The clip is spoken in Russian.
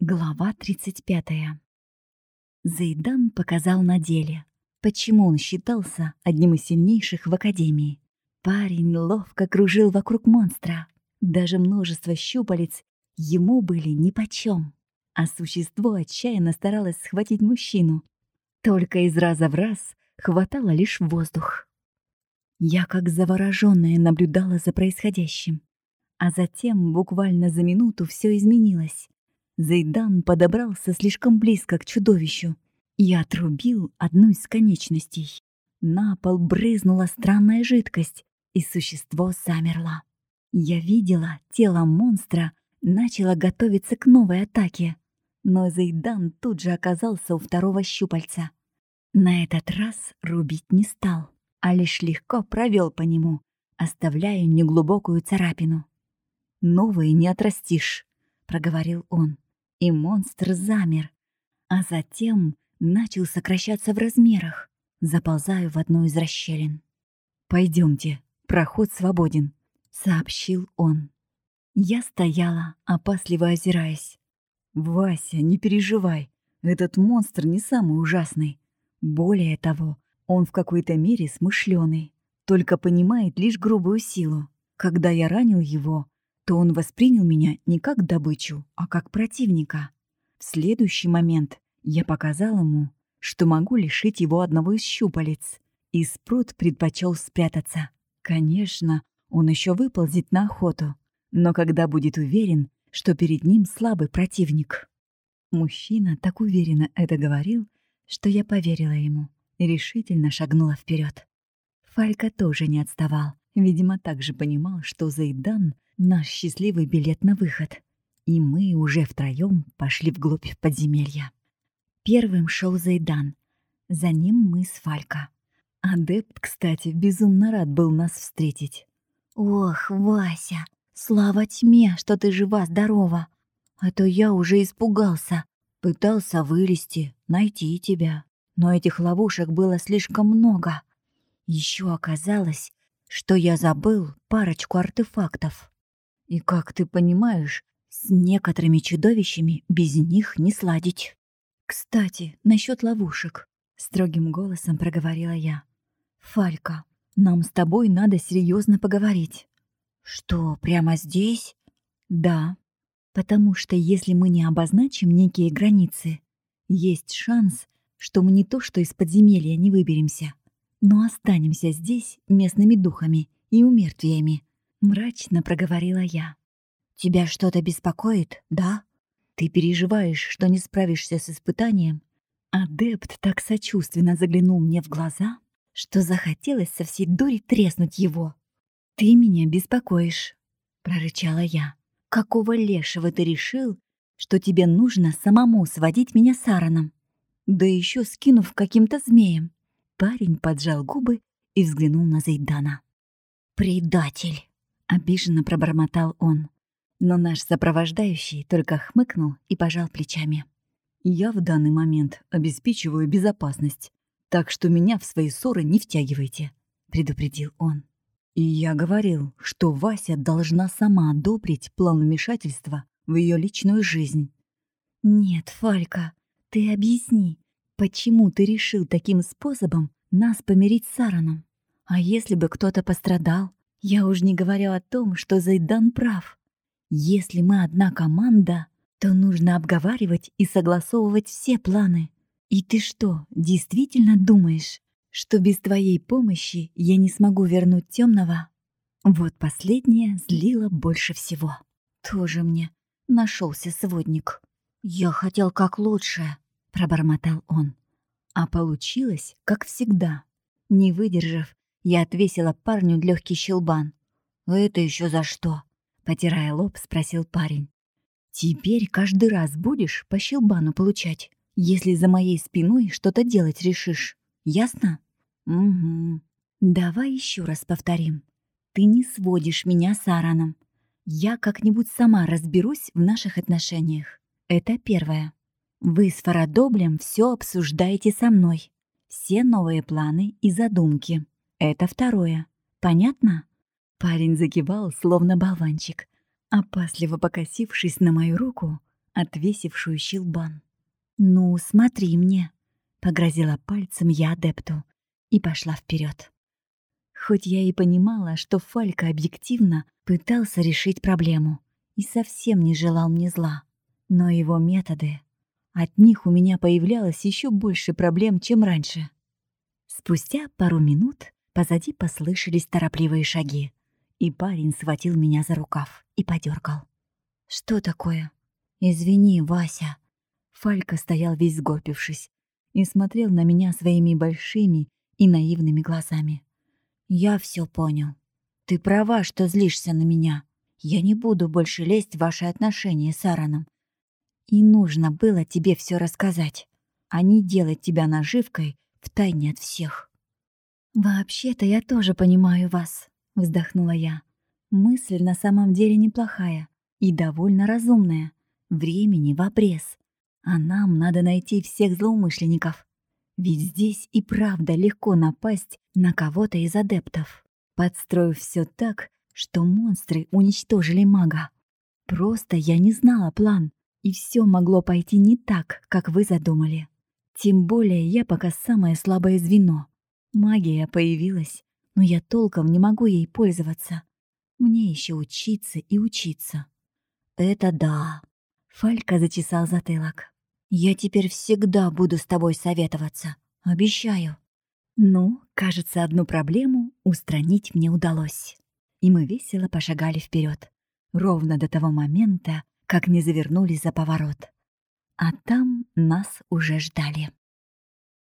Глава 35. Зайдан показал на деле, почему он считался одним из сильнейших в Академии. Парень ловко кружил вокруг монстра. Даже множество щупалец ему были нипочем. А существо отчаянно старалось схватить мужчину. Только из раза в раз хватало лишь воздух. Я как заворожённая наблюдала за происходящим. А затем, буквально за минуту, все изменилось. Зайдан подобрался слишком близко к чудовищу и отрубил одну из конечностей. На пол брызнула странная жидкость, и существо замерло. Я видела, тело монстра начало готовиться к новой атаке, но Зайдан тут же оказался у второго щупальца. На этот раз рубить не стал, а лишь легко провел по нему, оставляя неглубокую царапину. «Новые не отрастишь», — проговорил он и монстр замер, а затем начал сокращаться в размерах, заползая в одну из расщелин. Пойдемте, проход свободен», — сообщил он. Я стояла, опасливо озираясь. «Вася, не переживай, этот монстр не самый ужасный. Более того, он в какой-то мере смышленый, только понимает лишь грубую силу. Когда я ранил его, то он воспринял меня не как добычу, а как противника. В следующий момент я показал ему, что могу лишить его одного из щупалец, и спрут предпочел спрятаться. Конечно, он еще выползет на охоту, но когда будет уверен, что перед ним слабый противник. Мужчина так уверенно это говорил, что я поверила ему и решительно шагнула вперед. Фалька тоже не отставал, видимо, также понимал, что Зайдан наш счастливый билет на выход. И мы уже втроем пошли вглубь подземелья. Первым шел Зайдан. За ним мы с Фалька. Адепт, кстати, безумно рад был нас встретить. «Ох, Вася, слава тьме, что ты жива-здорова! А то я уже испугался. Пытался вылезти, найти тебя. Но этих ловушек было слишком много. Еще оказалось, что я забыл парочку артефактов. И, как ты понимаешь, с некоторыми чудовищами без них не сладить. Кстати, насчет ловушек, строгим голосом проговорила я. Фалька, нам с тобой надо серьезно поговорить. Что, прямо здесь? Да. Потому что если мы не обозначим некие границы, есть шанс, что мы не то что из подземелья не выберемся, но останемся здесь местными духами и умертвиями. Мрачно проговорила я. «Тебя что-то беспокоит, да? Ты переживаешь, что не справишься с испытанием?» Адепт так сочувственно заглянул мне в глаза, что захотелось со всей дури треснуть его. «Ты меня беспокоишь», — прорычала я. «Какого лешего ты решил, что тебе нужно самому сводить меня с Аароном? Да еще скинув каким-то змеем». Парень поджал губы и взглянул на Зайдана. «Предатель!» Обиженно пробормотал он. Но наш сопровождающий только хмыкнул и пожал плечами. «Я в данный момент обеспечиваю безопасность, так что меня в свои ссоры не втягивайте», — предупредил он. И я говорил, что Вася должна сама одобрить план вмешательства в ее личную жизнь. «Нет, Фалька, ты объясни, почему ты решил таким способом нас помирить с Сараном? А если бы кто-то пострадал, я уж не говорю о том, что Зайдан прав. Если мы одна команда, то нужно обговаривать и согласовывать все планы. И ты что, действительно думаешь, что без твоей помощи я не смогу вернуть темного? Вот последнее злило больше всего. Тоже мне нашелся сводник. Я хотел как лучше, пробормотал он. А получилось, как всегда. Не выдержав, я отвесила парню легкий щелбан. «Это еще за что?» — потирая лоб, спросил парень. «Теперь каждый раз будешь по щелбану получать, если за моей спиной что-то делать решишь. Ясно?» «Угу. Давай еще раз повторим. Ты не сводишь меня с Араном. Я как-нибудь сама разберусь в наших отношениях. Это первое. Вы с Фарадоблем все обсуждаете со мной. Все новые планы и задумки. Это второе. Понятно? Парень закивал, словно болванчик. Опасливо покосившись на мою руку, отвесившую щелбан. «Ну, смотри мне!» — погрозила пальцем я адепту и пошла вперед. Хоть я и понимала, что Фалька объективно пытался решить проблему и совсем не желал мне зла, но его методы... От них у меня появлялось еще больше проблем, чем раньше. Спустя пару минут позади послышались торопливые шаги, и парень схватил меня за рукав и подергал. «Что такое?» «Извини, Вася». Фалька стоял весь сгорбившись и смотрел на меня своими большими и наивными глазами. «Я все понял. Ты права, что злишься на меня. Я не буду больше лезть в ваши отношения с Аароном. И нужно было тебе все рассказать, а не делать тебя наживкой в тайне от всех». «Вообще-то я тоже понимаю вас», — вздохнула я. «Мысль на самом деле неплохая и довольно разумная. Времени в обрез. А нам надо найти всех злоумышленников. Ведь здесь и правда легко напасть на кого-то из адептов, подстроив все так, что монстры уничтожили мага. Просто я не знала план, и все могло пойти не так, как вы задумали. Тем более я пока самое слабое звено. Магия появилась, но я толком не могу ей пользоваться. Мне еще учиться и учиться. Это да, Фалька зачесал затылок. «Я теперь всегда буду с тобой советоваться. Обещаю». Ну, кажется, одну проблему устранить мне удалось. И мы весело пошагали вперед, ровно до того момента, как не завернули за поворот. А там нас уже ждали.